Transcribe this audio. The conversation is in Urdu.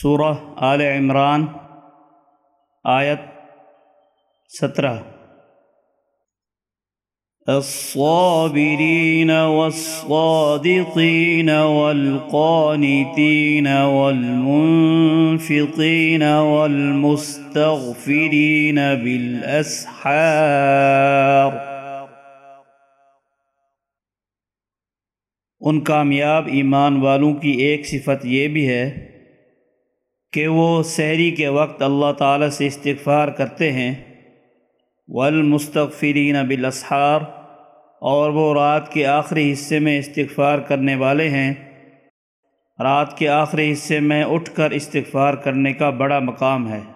سورہ آل عمران، آیت سترہ۔ الصابرين والصادقين والقانتين والمنفقين والمستغفرين بالأسحار ان کامیاب ایمان والوں کی ایک صفت یہ بھی ہے کہ وہ سحری کے وقت اللہ تعالیٰ سے استغفار کرتے ہیں۔ والمستغفرین بالاسحار اور وہ رات کے آخری حصے میں استغفار کرنے والے ہیں۔ رات کے آخری حصے میں اٹھ کر استغفار کرنے کا بڑا مقام ہے۔